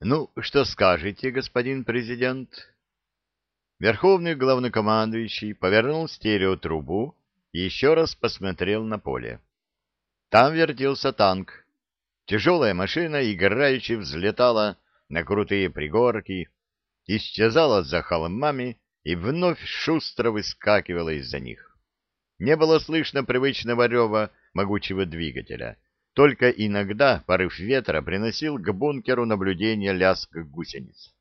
Ну, что скажете, господин президент? Верховный главнокомандующий повернул стереотрубу и еще раз посмотрел на поле. Там вертелся танк. Тяжелая машина играюще взлетала на крутые пригорки, исчезала за холмами и вновь шустро выскакивала из-за них. Не было слышно привычного рева могучего двигателя, только иногда порыв ветра приносил к бункеру наблюдения лязг гусениц.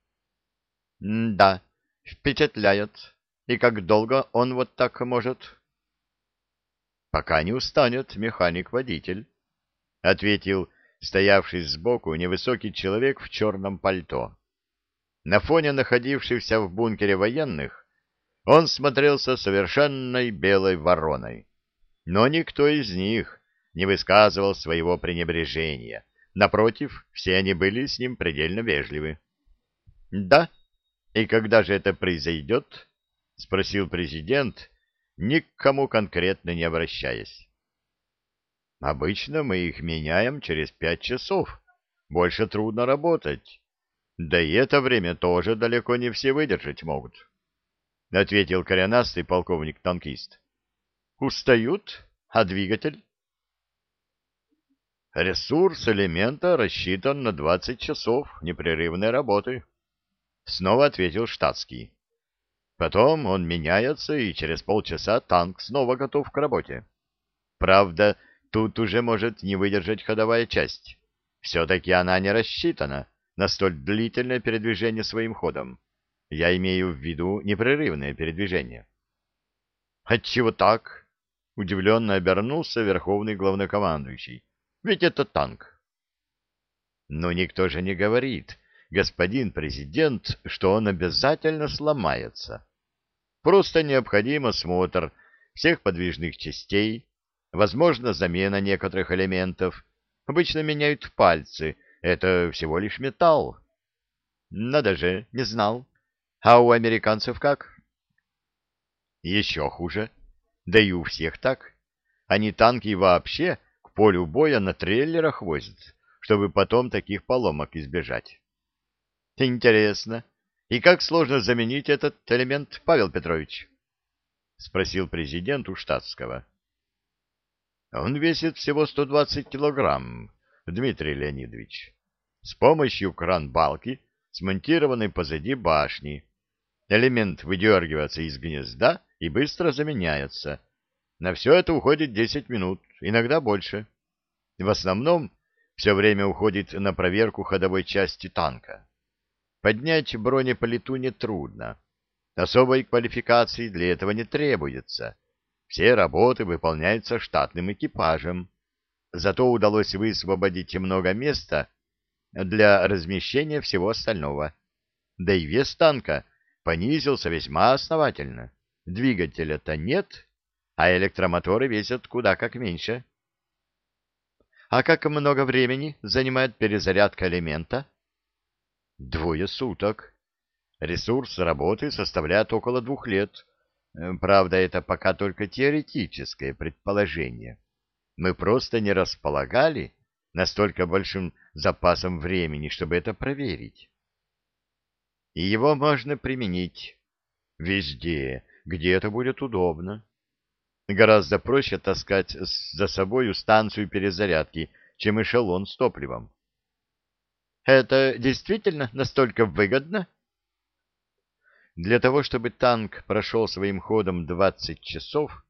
— Да, впечатляет. И как долго он вот так может? — Пока не устанет механик-водитель, — ответил стоявший сбоку невысокий человек в черном пальто. На фоне находившихся в бункере военных он смотрелся совершенной белой вороной. Но никто из них не высказывал своего пренебрежения. Напротив, все они были с ним предельно вежливы. — Да? И когда же это произойдет? — спросил президент, ни к кому конкретно не обращаясь. — Обычно мы их меняем через пять часов. Больше трудно работать. Да и это время тоже далеко не все выдержать могут, — ответил коренастый полковник-танкист. — Устают? А двигатель? Ресурс элемента рассчитан на 20 часов непрерывной работы, — снова ответил штатский. Потом он меняется, и через полчаса танк снова готов к работе. Правда, тут уже может не выдержать ходовая часть. Все-таки она не рассчитана на столь длительное передвижение своим ходом. Я имею в виду непрерывное передвижение. Отчего так? Удивленно обернулся верховный главнокомандующий. Ведь это танк. Но никто же не говорит, господин президент, что он обязательно сломается. Просто необходим осмотр всех подвижных частей, возможно, замена некоторых элементов. Обычно меняют пальцы, это всего лишь металл. Надо же, не знал. А у американцев как? Еще хуже. Да и у всех так. Они танки вообще полю боя на трейлерах возят, чтобы потом таких поломок избежать. Интересно. И как сложно заменить этот элемент, Павел Петрович? Спросил президент у штатского. Он весит всего 120 килограмм, Дмитрий Леонидович с помощью кран-балки, смонтированной позади башни. Элемент выдергивается из гнезда и быстро заменяется. На все это уходит 10 минут, иногда больше. В основном все время уходит на проверку ходовой части танка. Поднять бронеполиту нетрудно. Особой квалификации для этого не требуется. Все работы выполняются штатным экипажем. Зато удалось высвободить много места для размещения всего остального. Да и вес танка понизился весьма основательно. Двигателя-то нет, а электромоторы весят куда как меньше. А как много времени занимает перезарядка элемента? Двое суток. Ресурс работы составляет около двух лет. Правда, это пока только теоретическое предположение. Мы просто не располагали настолько большим запасом времени, чтобы это проверить. И его можно применить везде, где это будет удобно. Гораздо проще таскать за собою станцию перезарядки, чем эшелон с топливом. Это действительно настолько выгодно? Для того, чтобы танк прошел своим ходом 20 часов,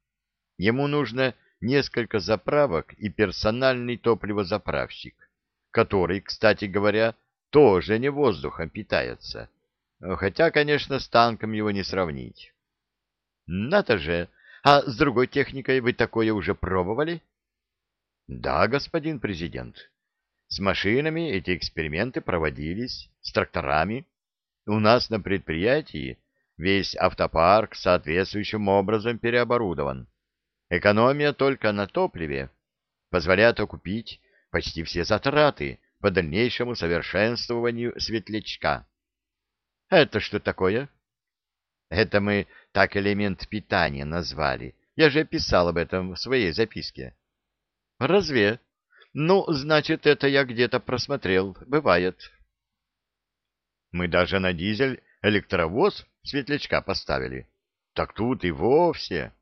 ему нужно несколько заправок и персональный топливозаправщик, который, кстати говоря, тоже не воздухом питается. Хотя, конечно, с танком его не сравнить. Надо же! А с другой техникой вы такое уже пробовали? Да, господин президент. С машинами эти эксперименты проводились, с тракторами. У нас на предприятии весь автопарк соответствующим образом переоборудован. Экономия только на топливе позволяет окупить почти все затраты по дальнейшему совершенствованию светлячка. Это что такое? Это мы так элемент питания назвали. Я же писал об этом в своей записке. Разве? Ну, значит, это я где-то просмотрел. Бывает. Мы даже на дизель электровоз светлячка поставили. Так тут и вовсе.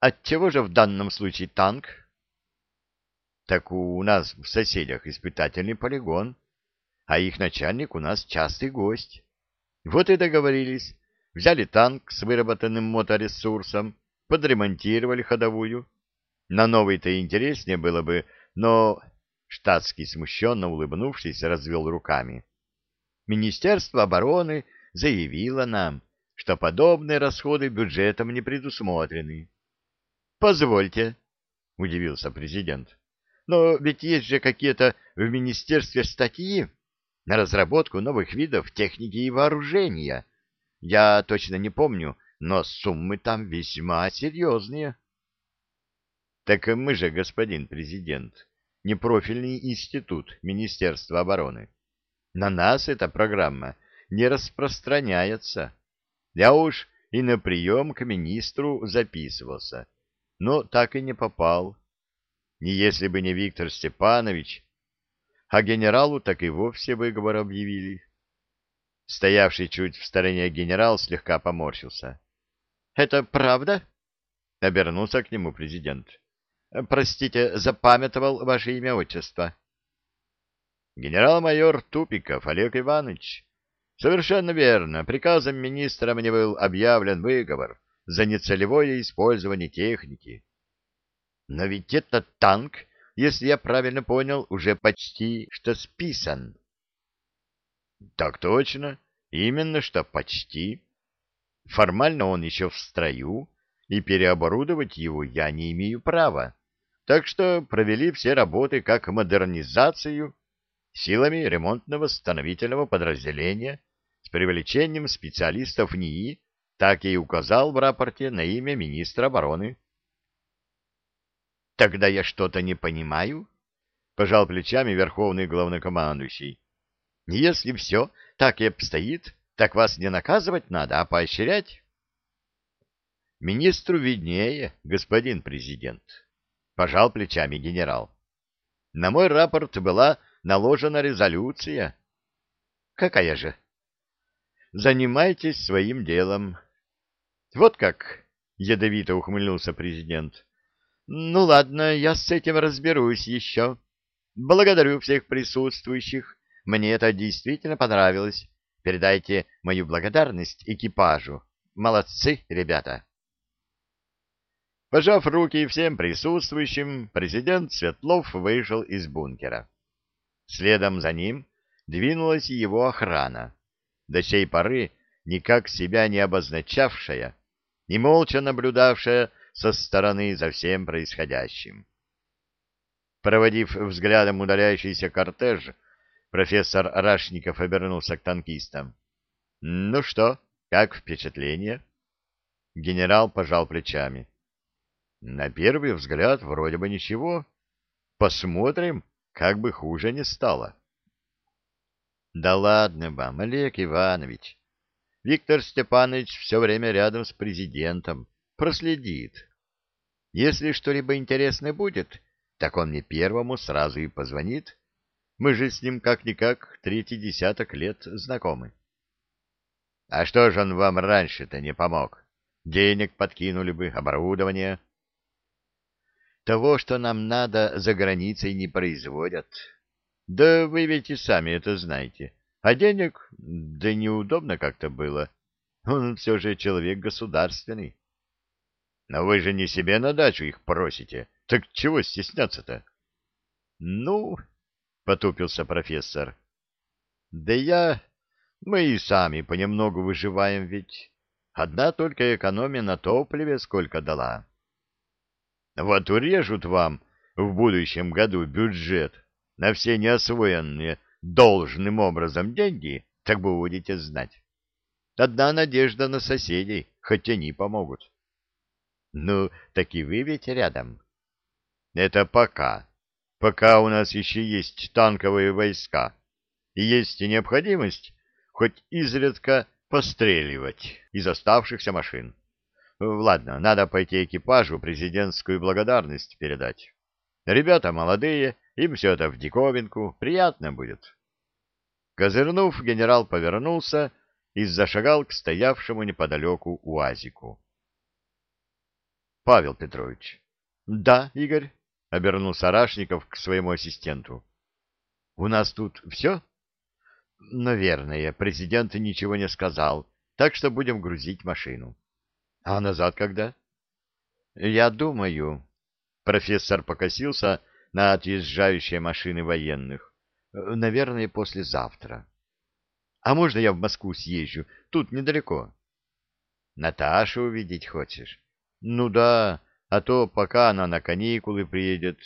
Отчего же в данном случае танк? Так у нас в соседях испытательный полигон, а их начальник у нас частый гость. Вот и договорились. Взяли танк с выработанным моторесурсом, подремонтировали ходовую. На новый-то интереснее было бы, но... Штатский, смущенно улыбнувшись, развел руками. Министерство обороны заявило нам, что подобные расходы бюджетом не предусмотрены. — Позвольте, — удивился президент, — но ведь есть же какие-то в министерстве статьи на разработку новых видов техники и вооружения. Я точно не помню, но суммы там весьма серьезные. — Так мы же, господин президент, не профильный институт Министерства обороны. На нас эта программа не распространяется. Я уж и на прием к министру записывался, но так и не попал. Не если бы не Виктор Степанович, а генералу так и вовсе выговор объявили. Стоявший чуть в стороне генерал слегка поморщился. — Это правда? — обернулся к нему президент. — Простите, запамятовал ваше имя отчество. — Генерал-майор Тупиков Олег Иванович. Совершенно верно. Приказом министра мне был объявлен выговор за нецелевое использование техники. Но ведь этот танк, если я правильно понял, уже почти что списан. Так точно. Именно что почти. Формально он еще в строю, и переоборудовать его я не имею права. Так что провели все работы как модернизацию силами ремонтно-восстановительного подразделения с привлечением специалистов НИИ, так и указал в рапорте на имя министра обороны. «Тогда я что-то не понимаю», — пожал плечами верховный главнокомандующий. «Если все так и обстоит, так вас не наказывать надо, а поощрять». «Министру виднее, господин президент», — пожал плечами генерал. «На мой рапорт была наложена резолюция». «Какая же?» занимайтесь своим делом. Вот как, ядовито ухмыльнулся президент. Ну ладно, я с этим разберусь еще. Благодарю всех присутствующих. Мне это действительно понравилось. Передайте мою благодарность экипажу. Молодцы, ребята. Пожав руки всем присутствующим, президент Светлов вышел из бункера. Следом за ним двинулась его охрана до сей поры никак себя не обозначавшая и молча наблюдавшая со стороны за всем происходящим. Проводив взглядом удаляющийся кортеж, профессор Рашников обернулся к танкистам. — Ну что, как впечатление? Генерал пожал плечами. — На первый взгляд вроде бы ничего. Посмотрим, как бы хуже не стало. — да ладно вам, Олег Иванович. Виктор Степанович все время рядом с президентом, проследит. Если что-либо интересное будет, так он мне первому сразу и позвонит. Мы же с ним как-никак третий десяток лет знакомы. А что же он вам раньше-то не помог? Денег подкинули бы, оборудование. Того, что нам надо, за границей не производят. Да вы ведь и сами это знаете. А денег, да неудобно как-то было. Он все же человек государственный. Но вы же не себе на дачу их просите. Так чего стесняться-то? Ну, потупился профессор. Да я... Мы и сами понемногу выживаем ведь. Одна только экономия на топливе сколько дала. Вот урежут вам в будущем году бюджет на все неосвоенные должным образом деньги, так будете знать. Одна надежда на соседей, хоть они помогут. Ну, так и вы ведь рядом. Это пока. Пока у нас еще есть танковые войска, и есть и необходимость хоть изредка постреливать из оставшихся машин. Ладно, надо пойти экипажу президентскую благодарность передать. Ребята молодые, им все это в диковинку, приятно будет. Козырнув, генерал повернулся и зашагал к стоявшему неподалеку УАЗику. — Павел Петрович. — Да, Игорь, — обернулся Арашников к своему ассистенту. — У нас тут все? — Наверное, президент ничего не сказал, так что будем грузить машину. — А назад когда? — Я думаю... Профессор покосился на отъезжающие машины военных. Наверное, послезавтра. А можно я в Москву съезжу? Тут недалеко. Наташу увидеть хочешь? Ну да, а то пока она на каникулы приедет.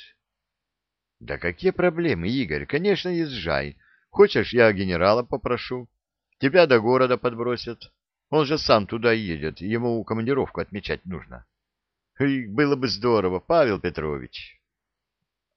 Да какие проблемы, Игорь? Конечно, езжай. Хочешь, я генерала попрошу. Тебя до города подбросят. Он же сам туда едет, ему командировку отмечать нужно. Было бы здорово, Павел Петрович.